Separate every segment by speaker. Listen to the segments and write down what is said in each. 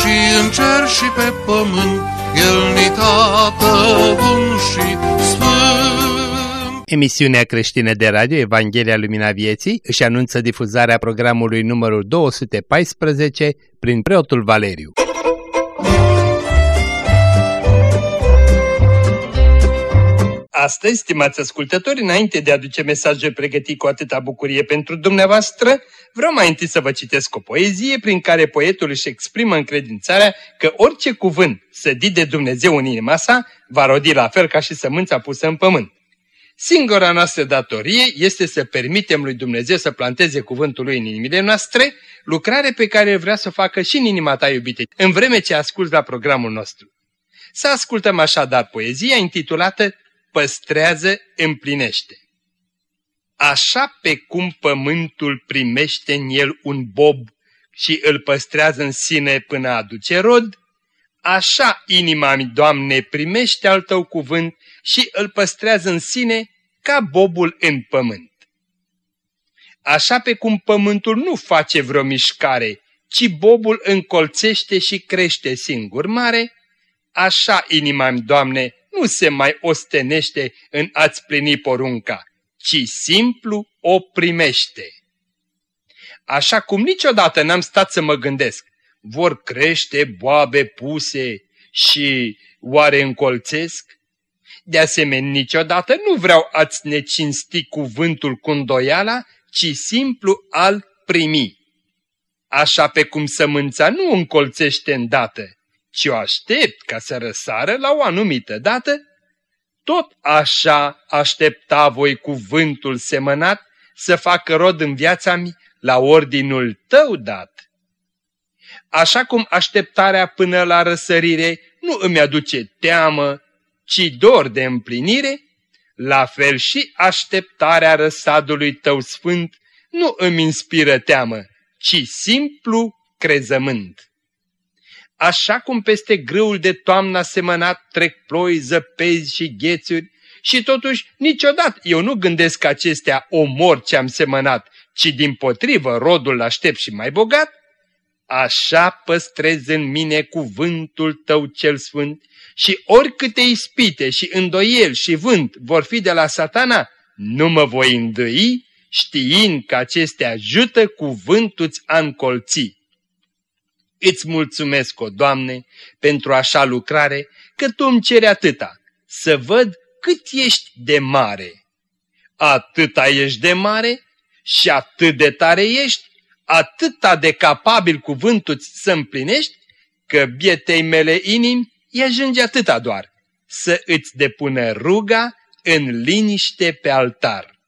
Speaker 1: și în cer și pe pământ, El ni tată bun și sfânt.
Speaker 2: Emisiunea creștină de radio Evanghelia Lumina Vieții își anunță difuzarea programului numărul 214 prin preotul Valeriu. Astăzi, stimați ascultători, înainte de a aduce mesajul pregătit cu atâta bucurie pentru dumneavoastră, vreau mai întâi să vă citesc o poezie prin care poetul își exprimă încredințarea că orice cuvânt sădit de Dumnezeu în inima sa va rodi la fel ca și sămânța pusă în pământ. Singura noastră datorie este să permitem lui Dumnezeu să planteze cuvântul lui în inimile noastre, lucrare pe care vrea să o facă și în inima ta iubite, în vreme ce asculți la programul nostru. Să ascultăm așadar poezia intitulată păstrează, împlinește. Așa pe cum pământul primește în el un bob și îl păstrează în sine până aduce rod, așa inima mi, Doamne, primește al Tău cuvânt și îl păstrează în sine ca bobul în pământ. Așa pe cum pământul nu face vreo mișcare, ci bobul încolțește și crește singur mare, așa inima mi, Doamne, nu se mai ostenește în a-ți plini porunca, ci simplu o primește. Așa cum niciodată n-am stat să mă gândesc, vor crește boabe puse și oare încolțesc? De asemenea, niciodată nu vreau a-ți necinsti cuvântul cu îndoiala, ci simplu al primi. Așa pe cum sămânța nu încolțește îndată, ci o aștept ca să răsară la o anumită dată, tot așa aștepta voi cuvântul semănat să facă rod în viața mi la ordinul tău dat. Așa cum așteptarea până la răsărire nu îmi aduce teamă, ci dor de împlinire, la fel și așteptarea răsadului tău sfânt nu îmi inspiră teamă, ci simplu crezământ. Așa cum peste grâul de toamnă semănat trec ploi, zăpezi și ghețuri, și totuși niciodată eu nu gândesc că acestea omor ce am semănat, ci din potrivă rodul aștept și mai bogat, așa păstrez în mine cuvântul tău cel sfânt și oricâte ispite și îndoieli și vânt vor fi de la satana, nu mă voi îndoi știind că acestea ajută cuvântul-ți a încolții. Îți mulțumesc, o Doamne, pentru așa lucrare, că Tu îmi ceri atâta, să văd cât ești de mare. Atâta ești de mare și atât de tare ești, atâta de capabil cuvântul să împlinești, că bietei mele inimi îi ajunge atâta doar, să îți depună ruga în liniște pe altar.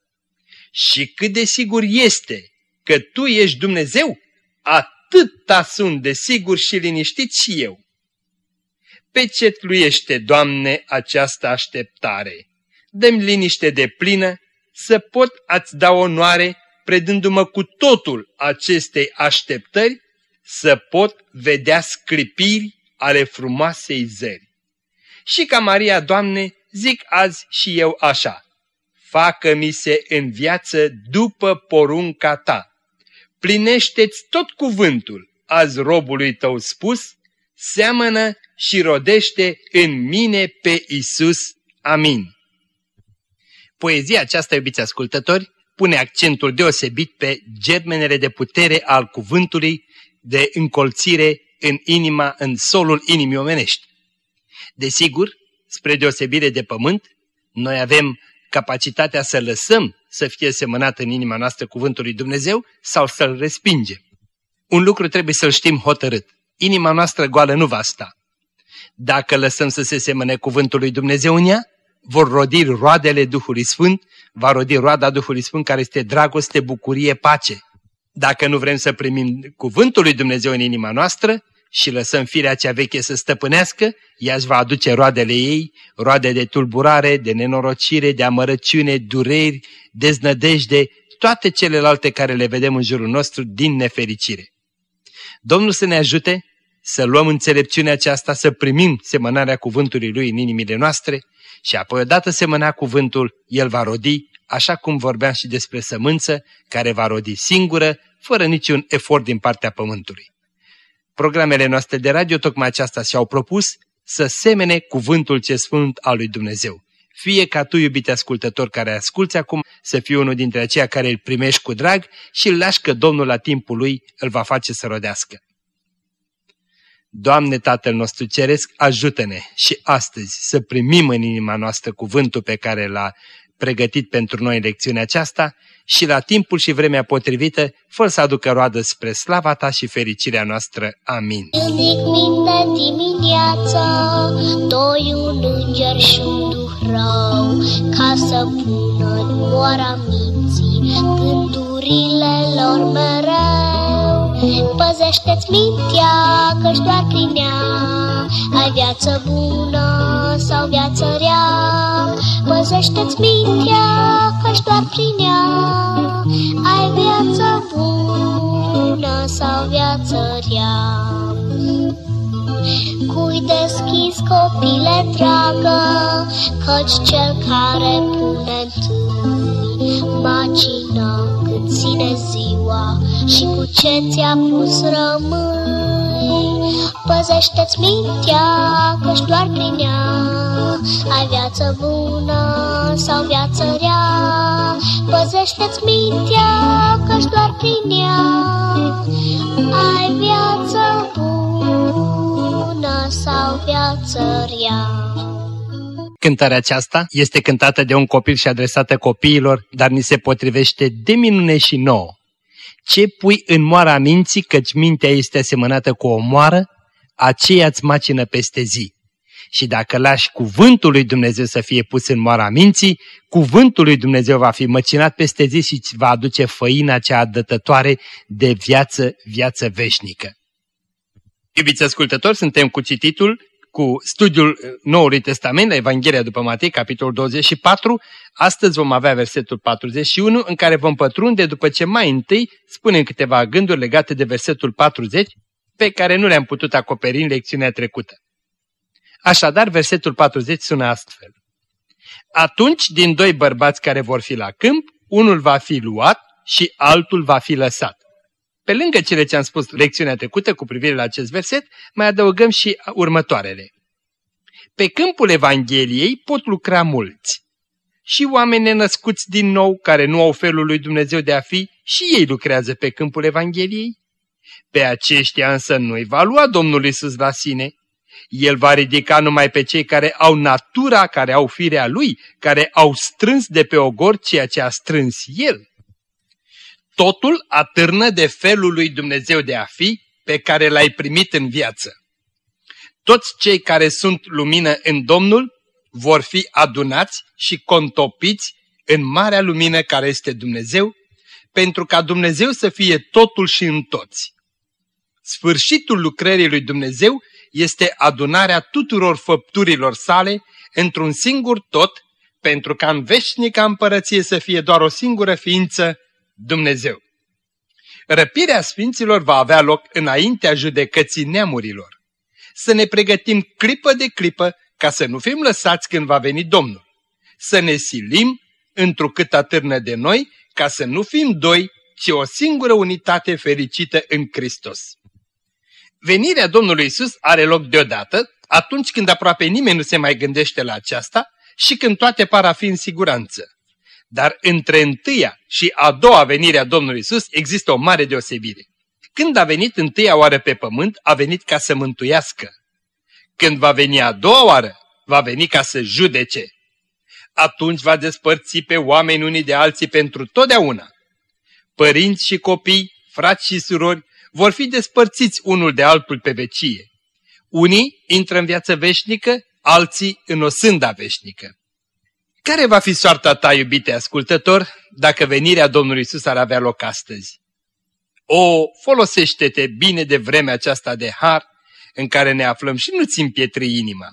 Speaker 2: Și cât de sigur este că Tu ești Dumnezeu, atât atâta sunt de sigur și liniștit și eu. Pecetluiește, Doamne, această așteptare. Dăm liniște de plină să pot ați da onoare predându-mă cu totul acestei așteptări, să pot vedea sclipiri ale frumoasei zări. Și ca Maria, Doamne, zic azi și eu așa, facă-mi se în viață după porunca Ta plinește-ți tot cuvântul, azi robului tău spus, seamănă și rodește în mine pe Isus. Amin. Poezia aceasta, iubiți ascultători, pune accentul deosebit pe germenele de putere al cuvântului de încolțire în inima, în solul inimii omenești. Desigur, spre deosebire de pământ, noi avem capacitatea să lăsăm să fie semănat în inima noastră cuvântul lui Dumnezeu sau să-l respingem. Un lucru trebuie să-l știm hotărât. Inima noastră goală nu va sta. Dacă lăsăm să se semăne cuvântul lui Dumnezeu în ea, vor rodi roadele Duhului Sfânt, va rodi roada Duhului Sfânt care este dragoste, bucurie, pace. Dacă nu vrem să primim cuvântul lui Dumnezeu în inima noastră, și lăsăm firea cea veche să stăpânească, ea își va aduce roadele ei, roade de tulburare, de nenorocire, de amărăciune, dureri, deznădejde, toate celelalte care le vedem în jurul nostru din nefericire. Domnul să ne ajute să luăm înțelepciunea aceasta, să primim semănarea cuvântului Lui în inimile noastre și apoi odată semăna cuvântul, El va rodi, așa cum vorbeam și despre sămânță, care va rodi singură, fără niciun efort din partea pământului. Programele noastre de radio tocmai aceasta și-au propus să semene cuvântul ce sfânt al lui Dumnezeu. Fie ca tu, iubite ascultător care asculți acum, să fii unul dintre aceia care îl primești cu drag și îl lași că Domnul la timpul lui îl va face să rodească. Doamne Tatăl nostru Ceresc, ajută-ne și astăzi să primim în inima noastră cuvântul pe care l-a pregătit pentru noi lecțiunea aceasta și la timpul și vremea potrivită, fă să aducă roadă spre slava Ta și fericirea noastră. Amin.
Speaker 3: Ridic minte dimineața, doi un înger și un duh rău, ca să pună în moara minții gândurile lor mereu. Păzește-ți mintea, că-și doar prin ea ai viață bună sau viață rea. Păzește-ți mintea, că-și doar prin ea ai viață bună sau viață rea. Cui deschis copile dragă, căci cel care pune întâi macina când ține ziua și cu ce ți-a pus rămâi. Păzește-ți mintea, căci doar prin ea ai viață bună sau viață rea. Păzește-ți mintea, căci doar prin ea ai viață bună sau viață rea.
Speaker 2: Cântarea aceasta este cântată de un copil și adresată copiilor, dar ni se potrivește de minune și nouă. Ce pui în moara minții, căci mintea este asemănată cu o moară, aceea îți macină peste zi. Și dacă lași cuvântul lui Dumnezeu să fie pus în moara minții, cuvântul lui Dumnezeu va fi măcinat peste zi și îți va aduce făina cea adătătoare de viață, viață veșnică. Iubiți ascultători, suntem cu cititul, cu studiul Noului Testament, la Evanghelia după Matei, capitolul 24. Astăzi vom avea versetul 41, în care vom pătrunde după ce mai întâi spunem câteva gânduri legate de versetul 40, pe care nu le-am putut acoperi în lecțiunea trecută. Așadar, versetul 40 sună astfel. Atunci, din doi bărbați care vor fi la câmp, unul va fi luat și altul va fi lăsat. Pe lângă cele ce am spus lecțiunea trecută cu privire la acest verset, mai adăugăm și următoarele. Pe câmpul Evangheliei pot lucra mulți. Și oameni nenăscuți din nou, care nu au felul lui Dumnezeu de a fi, și ei lucrează pe câmpul Evangheliei. Pe aceștia însă nu-i va lua Domnul Isus la sine. El va ridica numai pe cei care au natura, care au firea Lui, care au strâns de pe ogor ceea ce a strâns El. Totul atârnă de felul lui Dumnezeu de a fi pe care l-ai primit în viață. Toți cei care sunt lumină în Domnul vor fi adunați și contopiți în marea lumină care este Dumnezeu, pentru ca Dumnezeu să fie totul și în toți. Sfârșitul lucrării lui Dumnezeu este adunarea tuturor făpturilor sale într-un singur tot, pentru ca în veșnica împărăție să fie doar o singură ființă, Dumnezeu. Răpirea sfinților va avea loc înaintea judecății neamurilor. Să ne pregătim clipă de clipă ca să nu fim lăsați când va veni Domnul. Să ne silim întrucât atârnă de noi ca să nu fim doi, ci o singură unitate fericită în Hristos. Venirea Domnului Isus are loc deodată, atunci când aproape nimeni nu se mai gândește la aceasta și când toate par a fi în siguranță. Dar între întâia și a doua venire a Domnului Isus există o mare deosebire. Când a venit întâia oară pe pământ, a venit ca să mântuiască. Când va veni a doua oară, va veni ca să judece. Atunci va despărți pe oameni unii de alții pentru totdeauna. Părinți și copii, frați și surori, vor fi despărțiți unul de altul pe vecie. Unii intră în viață veșnică, alții în o sânda veșnică. Care va fi soarta ta, iubite ascultător, dacă venirea Domnului Isus ar avea loc astăzi? O, folosește-te bine de vremea aceasta de har în care ne aflăm și nu-ți împietri inima.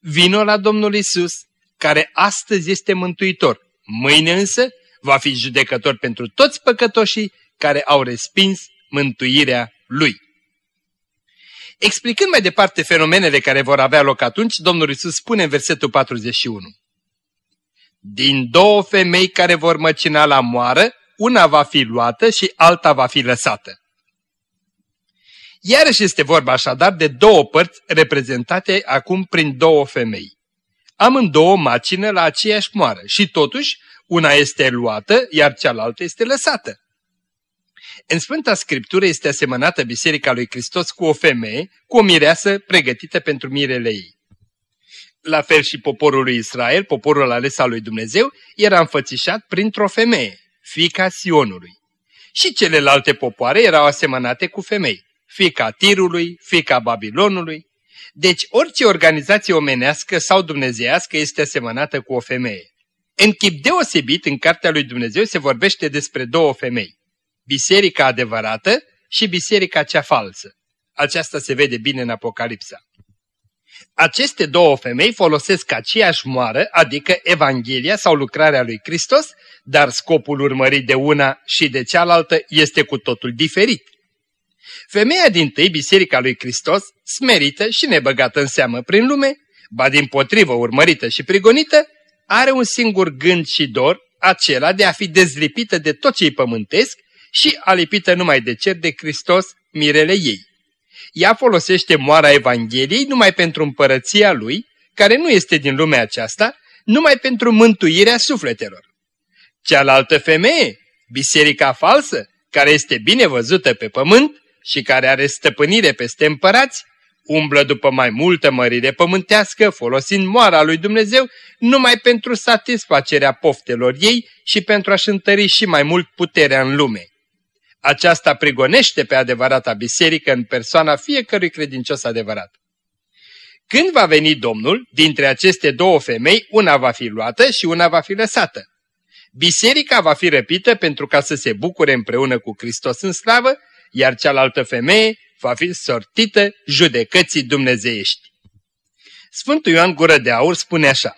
Speaker 2: Vino la Domnul Isus, care astăzi este mântuitor, mâine însă va fi judecător pentru toți păcătoșii care au respins mântuirea Lui. Explicând mai departe fenomenele care vor avea loc atunci, Domnul Isus spune în versetul 41. Din două femei care vor măcina la moară, una va fi luată și alta va fi lăsată. Iarăși este vorba așadar de două părți reprezentate acum prin două femei. Amândouă macină la aceeași moară și totuși una este luată, iar cealaltă este lăsată. În Sfânta Scriptură este asemănată Biserica lui Hristos cu o femeie, cu o mireasă pregătită pentru mirele ei. La fel și poporul lui Israel, poporul ales al lui Dumnezeu, era înfățișat printr-o femeie, fica Sionului. Și celelalte popoare erau asemănate cu femei, fica Tirului, fica Babilonului. Deci orice organizație omenească sau dumnezeiască este asemănată cu o femeie. În chip deosebit, în Cartea lui Dumnezeu se vorbește despre două femei biserica adevărată și biserica cea falsă. Aceasta se vede bine în Apocalipsa. Aceste două femei folosesc aceeași moară, adică Evanghelia sau lucrarea lui Hristos, dar scopul urmărit de una și de cealaltă este cu totul diferit. Femeia din tâi, Biserica lui Hristos, smerită și nebăgată în seamă prin lume, ba din potrivă urmărită și prigonită, are un singur gând și dor, acela de a fi dezlipită de tot ce-i pământesc și alipită numai de cer de Hristos, mirele ei. Ea folosește moara Evangheliei numai pentru împărăția lui, care nu este din lumea aceasta, numai pentru mântuirea sufletelor. Cealaltă femeie, biserica falsă, care este bine văzută pe pământ și care are stăpânire peste împărați, umblă după mai multă mărire pământească, folosind moara lui Dumnezeu numai pentru satisfacerea poftelor ei și pentru a-și întări și mai mult puterea în lume. Aceasta prigonește pe adevărata biserică în persoana fiecărui credincios adevărat. Când va veni Domnul, dintre aceste două femei, una va fi luată și una va fi lăsată. Biserica va fi răpită pentru ca să se bucure împreună cu Hristos în slavă, iar cealaltă femeie va fi sortită judecății dumnezeiești. Sfântul Ioan Gură de Aur spune așa,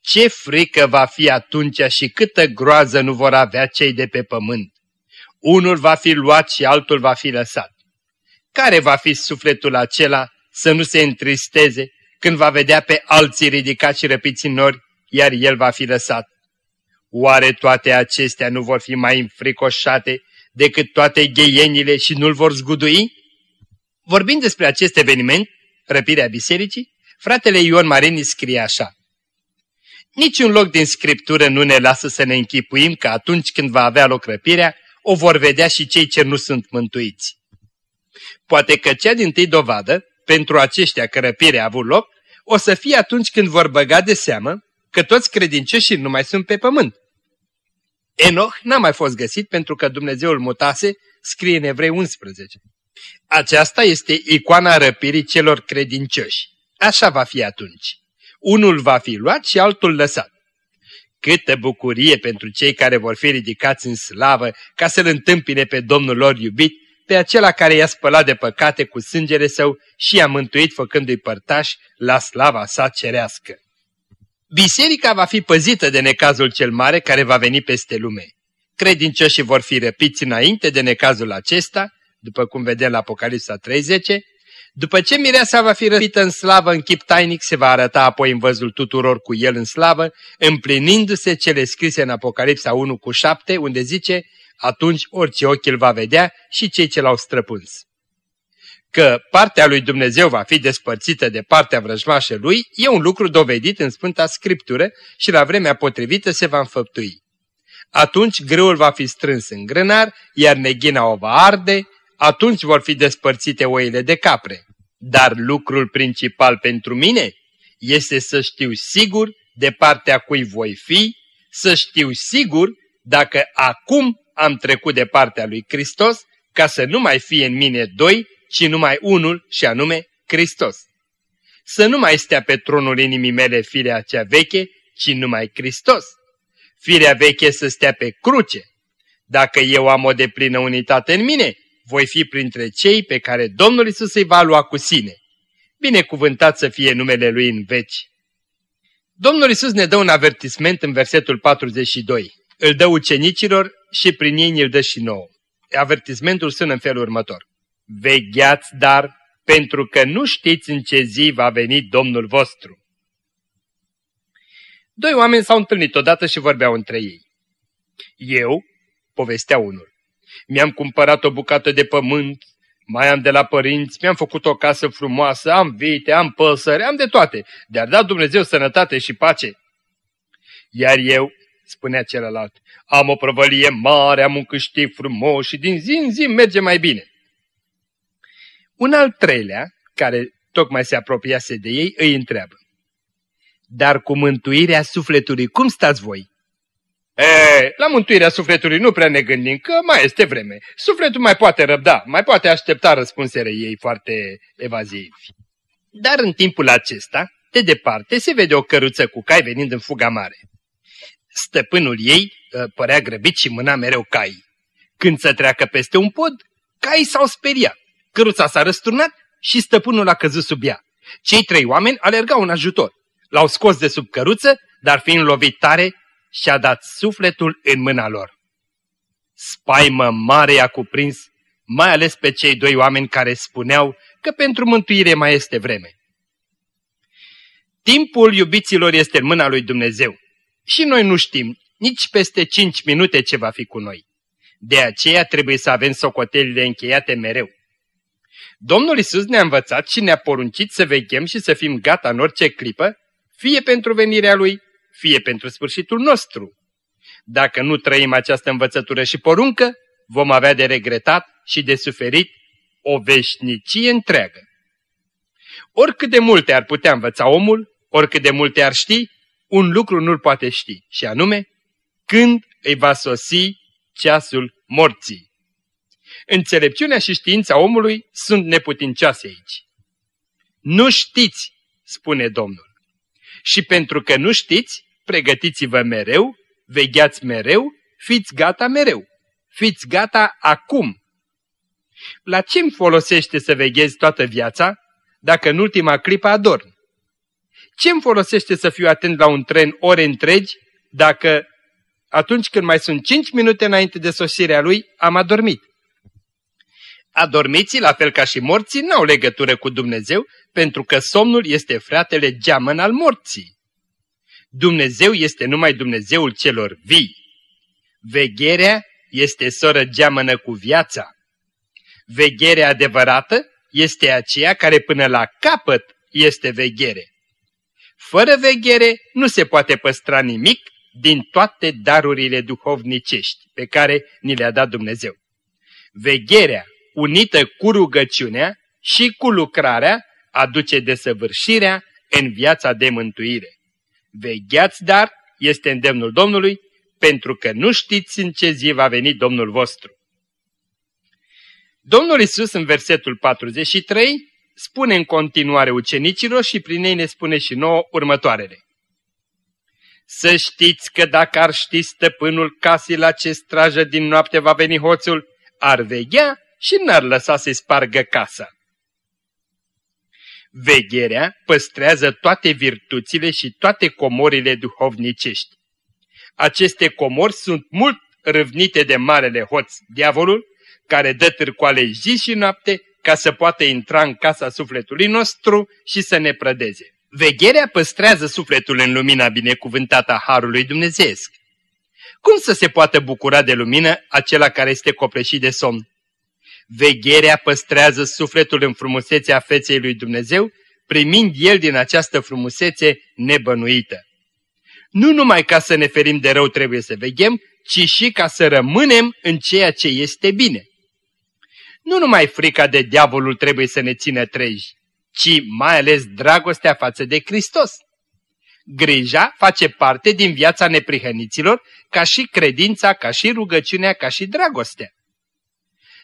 Speaker 2: Ce frică va fi atunci și câtă groază nu vor avea cei de pe pământ! Unul va fi luat și altul va fi lăsat. Care va fi sufletul acela să nu se întristeze când va vedea pe alții ridicați și răpiți în nori, iar el va fi lăsat? Oare toate acestea nu vor fi mai înfricoșate decât toate gheienile și nu-l vor zgudui? Vorbind despre acest eveniment, răpirea bisericii, fratele Ion Marini scrie așa. Niciun loc din Scriptură nu ne lasă să ne închipuim că atunci când va avea loc răpirea, o vor vedea și cei ce nu sunt mântuiți. Poate că cea din tâi dovadă, pentru aceștia că răpirea a avut loc, o să fie atunci când vor băga de seamă că toți credincioșii nu mai sunt pe pământ. Enoch n-a mai fost găsit pentru că Dumnezeul mutase, scrie în Evrei 11. Aceasta este icoana răpirii celor credincioși. Așa va fi atunci. Unul va fi luat și altul lăsat. Câtă bucurie pentru cei care vor fi ridicați în slavă ca să-L întâmpine pe Domnul lor iubit, pe acela care i-a spălat de păcate cu sângele său și i-a mântuit făcându-i părtași la slava sa cerească. Biserica va fi păzită de necazul cel mare care va veni peste lume. Credincioșii vor fi răpiți înainte de necazul acesta, după cum vedem la Apocalipsa 30, după ce mireasa va fi răpită în slavă în chip tainic, se va arăta apoi în văzul tuturor cu el în slavă, împlinindu-se cele scrise în Apocalipsa 1 cu 7, unde zice, atunci orice ochi îl va vedea și cei ce l-au străpuns. Că partea lui Dumnezeu va fi despărțită de partea vrăjmașului e un lucru dovedit în Sfânta Scriptură și la vremea potrivită se va înfăptui. Atunci grâul va fi strâns în grânar, iar neghina o va arde, atunci vor fi despărțite oile de capre. Dar lucrul principal pentru mine este să știu sigur de partea cui voi fi, să știu sigur dacă acum am trecut de partea lui Hristos, ca să nu mai fie în mine doi, ci numai unul și anume Hristos. Să nu mai stea pe tronul inimii mele firea cea veche, ci numai Hristos. Firea veche să stea pe cruce. Dacă eu am o deplină unitate în mine, voi fi printre cei pe care Domnul Isus îi va lua cu sine. Binecuvântat să fie numele Lui în veci. Domnul Isus ne dă un avertisment în versetul 42. Îl dă ucenicilor și prin ei ne-l dă și nouă. Avertismentul sună în felul următor. Vegheați, dar, pentru că nu știți în ce zi va veni Domnul vostru. Doi oameni s-au întâlnit odată și vorbeau între ei. Eu, povestea unul, mi-am cumpărat o bucată de pământ, mai am de la părinți, mi-am făcut o casă frumoasă, am vite, am păsări, am de toate, de-ar da Dumnezeu sănătate și pace. Iar eu, spunea celălalt, am o prăvălie mare, am un câștig frumos și din zi în zi merge mai bine. Un al treilea, care tocmai se apropiase de ei, îi întreabă. Dar cu mântuirea sufletului, cum stați voi? E, la mântuirea sufletului nu prea ne gândim, că mai este vreme. Sufletul mai poate răbda, mai poate aștepta răspunsele ei foarte evazivi. Dar în timpul acesta, de departe, se vede o căruță cu cai venind în fuga mare. Stăpânul ei ă, părea grăbit și mâna mereu cai. Când să treacă peste un pod, caii s-au speriat. Căruța s-a răsturnat și stăpânul a căzut sub ea. Cei trei oameni alergau în ajutor. L-au scos de sub căruță, dar fiind lovit tare, și-a dat sufletul în mâna lor. Spaimă mare i-a cuprins, mai ales pe cei doi oameni care spuneau că pentru mântuire mai este vreme. Timpul iubiților este în mâna lui Dumnezeu și noi nu știm nici peste cinci minute ce va fi cu noi. De aceea trebuie să avem socotelile încheiate mereu. Domnul Isus ne-a învățat și ne-a poruncit să veghem și să fim gata în orice clipă, fie pentru venirea Lui, fie pentru sfârșitul nostru. Dacă nu trăim această învățătură și poruncă, vom avea de regretat și de suferit o veșnicie întreagă. Oricât de multe ar putea învăța omul, oricât de multe ar ști, un lucru nu-l poate ști, și anume, când îi va sosi ceasul morții. Înțelepciunea și știința omului sunt neputincioase aici. Nu știți, spune Domnul. Și pentru că nu știți, pregătiți-vă mereu, vegheați mereu, fiți gata mereu. Fiți gata acum. La ce îmi folosește să veghezi toată viața, dacă în ultima clipă adorm? Ce îmi folosește să fiu atent la un tren ore întregi, dacă atunci când mai sunt 5 minute înainte de sosirea lui, am adormit? Adormiții, la fel ca și morții, n-au legătură cu Dumnezeu, pentru că somnul este fratele geamăn al morții. Dumnezeu este numai Dumnezeul celor vii. Vegherea este soră geamănă cu viața. Vegherea adevărată este aceea care până la capăt este veghere. Fără veghere nu se poate păstra nimic din toate darurile duhovnicești pe care ni le-a dat Dumnezeu. Vegherea unită cu rugăciunea și cu lucrarea aduce desăvârșirea în viața de mântuire. Vegheați, dar, este îndemnul Domnului, pentru că nu știți în ce zi va veni Domnul vostru. Domnul Isus în versetul 43 spune în continuare ucenicilor și prin ei ne spune și nouă următoarele. Să știți că dacă ar ști stăpânul casei la ce strajă din noapte va veni hoțul, ar veghea și n-ar lăsa să-i spargă casa. Vegherea păstrează toate virtuțile și toate comorile duhovnicești. Aceste comori sunt mult râvnite de marele hoț, diavolul, care dă târcoale zi și noapte ca să poată intra în casa sufletului nostru și să ne prădeze. Vegherea păstrează sufletul în lumina binecuvântată a Harului Dumnezeesc. Cum să se poată bucura de lumină acela care este copleșit de somn? Vegherea păstrează sufletul în frumusețea feței lui Dumnezeu, primind el din această frumusețe nebănuită. Nu numai ca să ne ferim de rău trebuie să veghem, ci și ca să rămânem în ceea ce este bine. Nu numai frica de diavolul trebuie să ne țină treji, ci mai ales dragostea față de Hristos. Grija face parte din viața neprihăniților, ca și credința, ca și rugăciunea, ca și dragostea.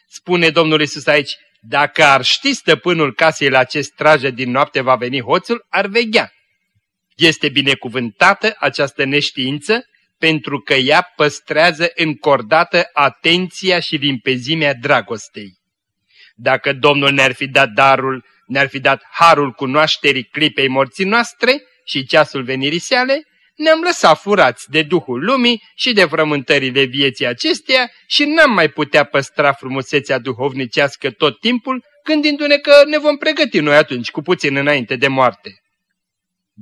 Speaker 2: Spune Domnul Isus aici, dacă ar ști stăpânul casei la ce strajă din noapte va veni hoțul, ar veghea. Este binecuvântată această neștiință pentru că ea păstrează încordată atenția și limpezimea dragostei. Dacă Domnul ne-ar fi dat darul, ne-ar fi dat harul cunoașterii clipei morții noastre și ceasul venirii sale, ne-am lăsat furați de Duhul lumii și de frământările vieții acesteia și n-am mai putea păstra frumusețea duhovnicească tot timpul, gândindu-ne că ne vom pregăti noi atunci cu puțin înainte de moarte.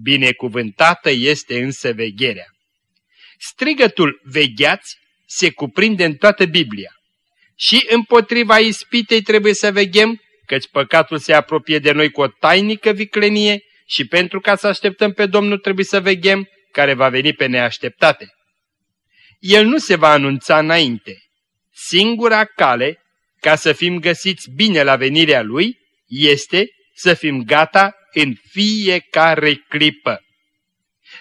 Speaker 2: Binecuvântată este însă vegherea. Strigătul vegheați se cuprinde în toată Biblia. Și împotriva ispitei trebuie să veghem, căci păcatul se apropie de noi cu o tainică viclenie și pentru ca să așteptăm pe Domnul trebuie să veghem, care va veni pe neașteptate. El nu se va anunța înainte. Singura cale ca să fim găsiți bine la venirea Lui este să fim gata în fiecare clipă.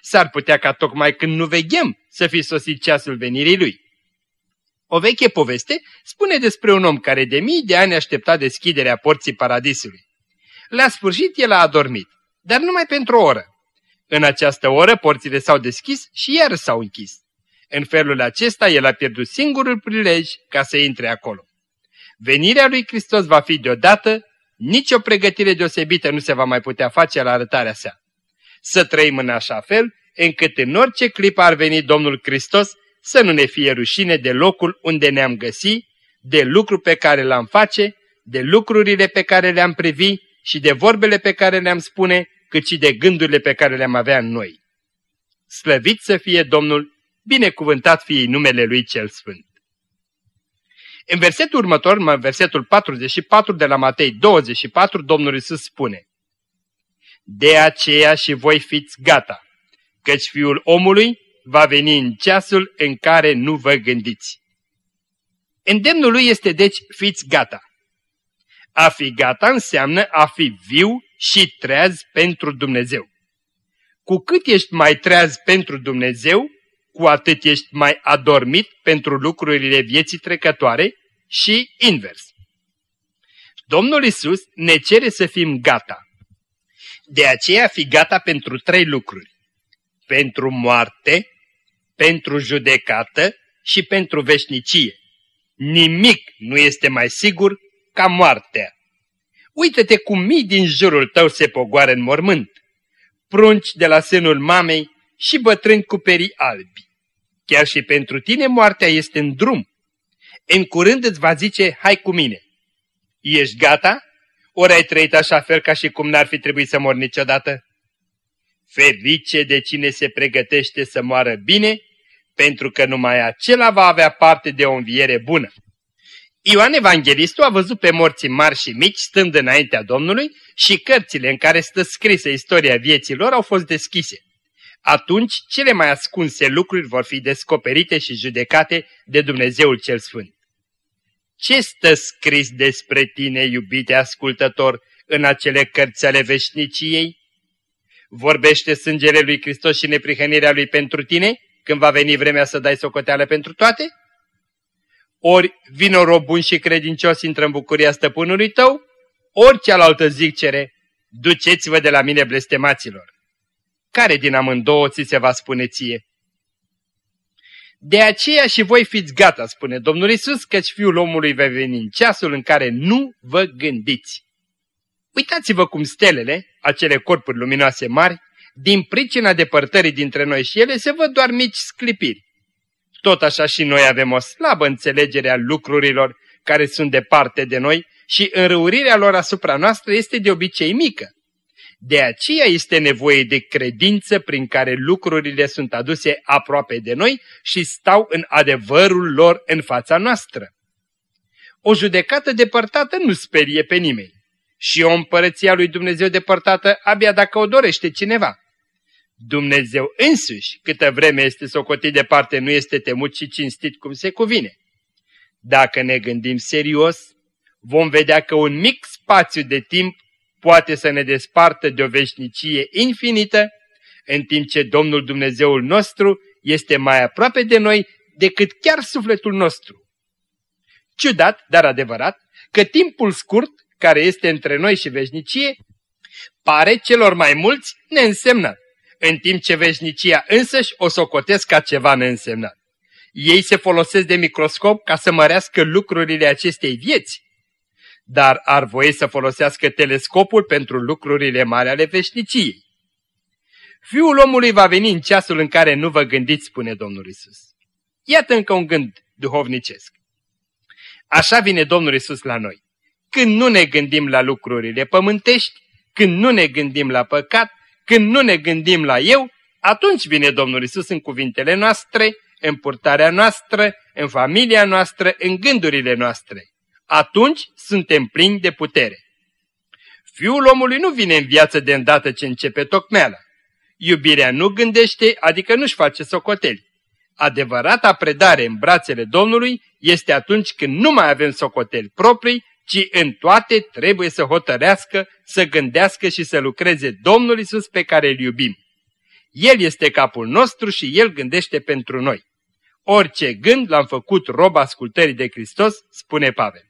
Speaker 2: S-ar putea ca tocmai când nu veghem să fi sosit ceasul venirii Lui. O veche poveste spune despre un om care de mii de ani aștepta deschiderea porții paradisului. La sfârșit el a adormit, dar numai pentru o oră. În această oră porțile s-au deschis și iar s-au închis. În felul acesta el a pierdut singurul prilej ca să intre acolo. Venirea lui Hristos va fi deodată, nicio pregătire deosebită nu se va mai putea face la arătarea sa. Să trăim în așa fel, încât în orice clip ar veni Domnul Hristos, să nu ne fie rușine de locul unde ne-am găsit, de lucru pe care l-am face, de lucrurile pe care le-am privi și de vorbele pe care le-am spune, cât și de gândurile pe care le-am avea în noi. Slăvit să fie Domnul, binecuvântat fie numele Lui Cel Sfânt. În versetul următor, în versetul 44 de la Matei 24, Domnul Iisus spune De aceea și voi fiți gata, căci Fiul omului va veni în ceasul în care nu vă gândiți. Îndemnul lui este deci fiți gata. A fi gata înseamnă a fi viu și treaz pentru Dumnezeu. Cu cât ești mai treaz pentru Dumnezeu, cu atât ești mai adormit pentru lucrurile vieții trecătoare și invers. Domnul Isus ne cere să fim gata. De aceea fi gata pentru trei lucruri. Pentru moarte, pentru judecată și pentru veșnicie. Nimic nu este mai sigur ca moartea. Uită-te cum mii din jurul tău se pogoară în mormânt. Prunci de la sânul mamei și bătrâni cu perii albi. Chiar și pentru tine moartea este în drum. În curând îți va zice, hai cu mine. Ești gata? Ori ai trăit așa fel ca și cum n-ar fi trebuit să mor niciodată? Ferice de cine se pregătește să moară bine, pentru că numai acela va avea parte de o înviere bună. Ioan Evanghelistul a văzut pe morții mari și mici stând înaintea Domnului și cărțile în care stă scrisă istoria vieții lor au fost deschise. Atunci cele mai ascunse lucruri vor fi descoperite și judecate de Dumnezeul cel Sfânt. Ce stă scris despre tine, iubite ascultător, în acele cărți ale veșniciei? Vorbește sângele lui Hristos și neprihănirea lui pentru tine, când va veni vremea să dai socoteală pentru toate? Ori vino rob bun și credincios intră în bucuria stăpânului tău, ori cealaltă zicere, duceți-vă de la mine blestemaților. Care din amândouă ți se va spune ție? De aceea și voi fiți gata, spune Domnul Isus, căci Fiul omului va veni în ceasul în care nu vă gândiți. Uitați-vă cum stelele, acele corpuri luminoase mari, din pricina depărtării dintre noi și ele se văd doar mici sclipiri. Tot așa și noi avem o slabă înțelegere a lucrurilor care sunt departe de noi și înrăurirea lor asupra noastră este de obicei mică. De aceea este nevoie de credință prin care lucrurile sunt aduse aproape de noi și stau în adevărul lor în fața noastră. O judecată depărtată nu sperie pe nimeni și o împărăția lui Dumnezeu depărtată abia dacă o dorește cineva. Dumnezeu însuși, câtă vreme este socotit departe, nu este temut și cinstit cum se cuvine. Dacă ne gândim serios, vom vedea că un mic spațiu de timp poate să ne despartă de o veșnicie infinită, în timp ce Domnul Dumnezeul nostru este mai aproape de noi decât chiar sufletul nostru. Ciudat, dar adevărat, că timpul scurt, care este între noi și veșnicie, pare celor mai mulți neînsemnat în timp ce veșnicia însăși o socotesc ca ceva neînsemnat. Ei se folosesc de microscop ca să mărească lucrurile acestei vieți. dar ar voie să folosească telescopul pentru lucrurile mari ale veșniciei. Fiul omului va veni în ceasul în care nu vă gândiți, spune Domnul Isus. Iată încă un gând duhovnicesc. Așa vine Domnul Isus la noi. Când nu ne gândim la lucrurile pământești, când nu ne gândim la păcat, când nu ne gândim la eu, atunci vine Domnul Isus în cuvintele noastre, în purtarea noastră, în familia noastră, în gândurile noastre. Atunci suntem plini de putere. Fiul omului nu vine în viață de îndată ce începe tocmeala. Iubirea nu gândește, adică nu-și face socoteli. Adevărata predare în brațele Domnului este atunci când nu mai avem socoteli proprii, ci în toate trebuie să hotărească, să gândească și să lucreze Domnul Isus pe care îl iubim. El este capul nostru și El gândește pentru noi. Orice gând l-am făcut rob ascultării de Hristos, spune Pavel.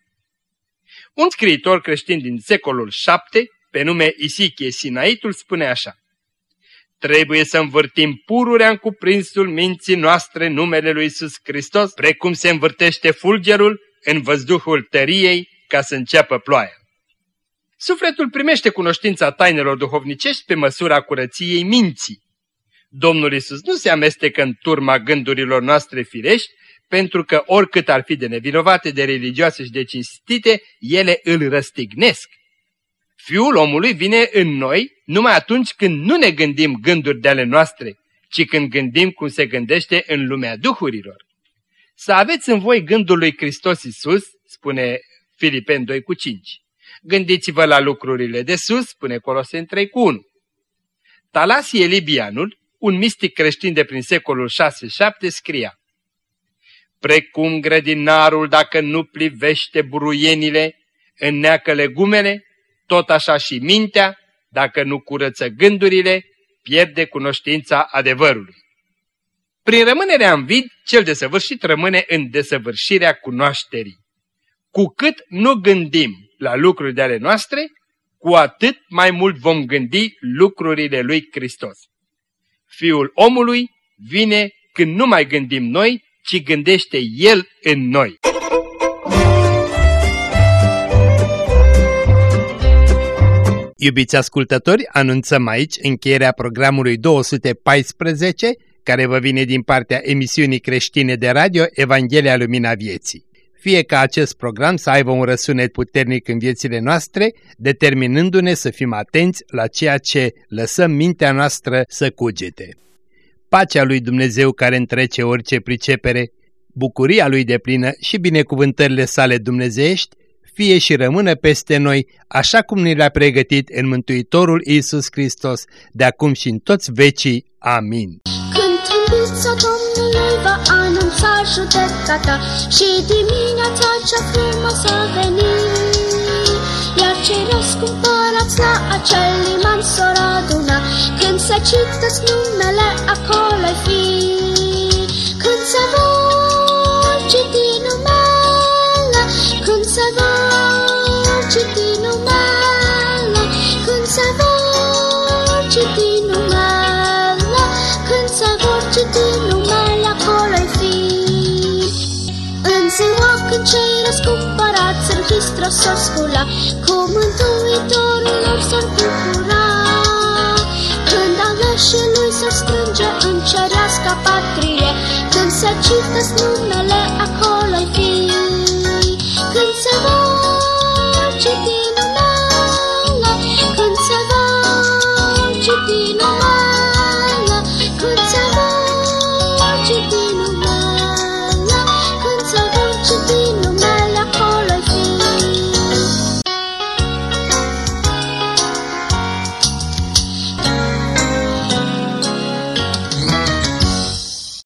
Speaker 2: Un scriitor creștin din secolul VII, pe nume Isichie Sinaitul, spune așa. Trebuie să învârtim pururea în cuprinsul minții noastre numele lui Isus Hristos, precum se învârtește fulgerul în văzduhul tăriei ca să înceapă ploaia. Sufletul primește cunoștința tainelor duhovnicești pe măsura curăției minții. Domnul Isus nu se amestecă în turma gândurilor noastre firești, pentru că oricât ar fi de nevinovate, de religioase și de cinstite, ele îl răstignesc. Fiul omului vine în noi numai atunci când nu ne gândim gânduri de ale noastre, ci când gândim cum se gândește în lumea duhurilor. Să aveți în voi gândul lui Hristos Isus, spune Filipen 2 cu 5. Gândiți-vă la lucrurile de sus, spune Coloseni 3 cu 1. Talasie Libianul, un mistic creștin de prin secolul 6-7, scria Precum grădinarul dacă nu plivește buruienile, înneacă legumele, tot așa și mintea, dacă nu curăță gândurile, pierde cunoștința adevărului. Prin rămânerea în vid, cel desăvârșit rămâne în desăvârșirea cunoașterii. Cu cât nu gândim la lucruri de ale noastre, cu atât mai mult vom gândi lucrurile lui Hristos. Fiul omului vine când nu mai gândim noi, ci gândește El în noi. Iubiți ascultători, anunțăm aici încheierea programului 214, care vă vine din partea emisiunii creștine de radio Evanghelia Lumina Vieții. Fie ca acest program să aibă un răsunet puternic în viețile noastre, determinându-ne să fim atenți la ceea ce lăsăm mintea noastră să cugete. Pacea lui Dumnezeu care întrece orice pricepere, bucuria lui de plină și binecuvântările sale dumnezeiești fie și rămână peste noi, așa cum ne le-a pregătit în Mântuitorul Iisus Hristos, de acum și în toți vecii. Amin.
Speaker 3: Când trâmbița Domnului va anunța judecata și dimineața cea frumoasă veni, iar cei răscumpărați la acel liman s-or aduna, când se citesc numele acolo fi. Când se vor citi numele, în Hristos s-or scula, cu Mântuitorul lor s-or bucura. Când aleșii lui se strânge în cerească patrie, când se citesc numele, acolo-i fi. Când se vor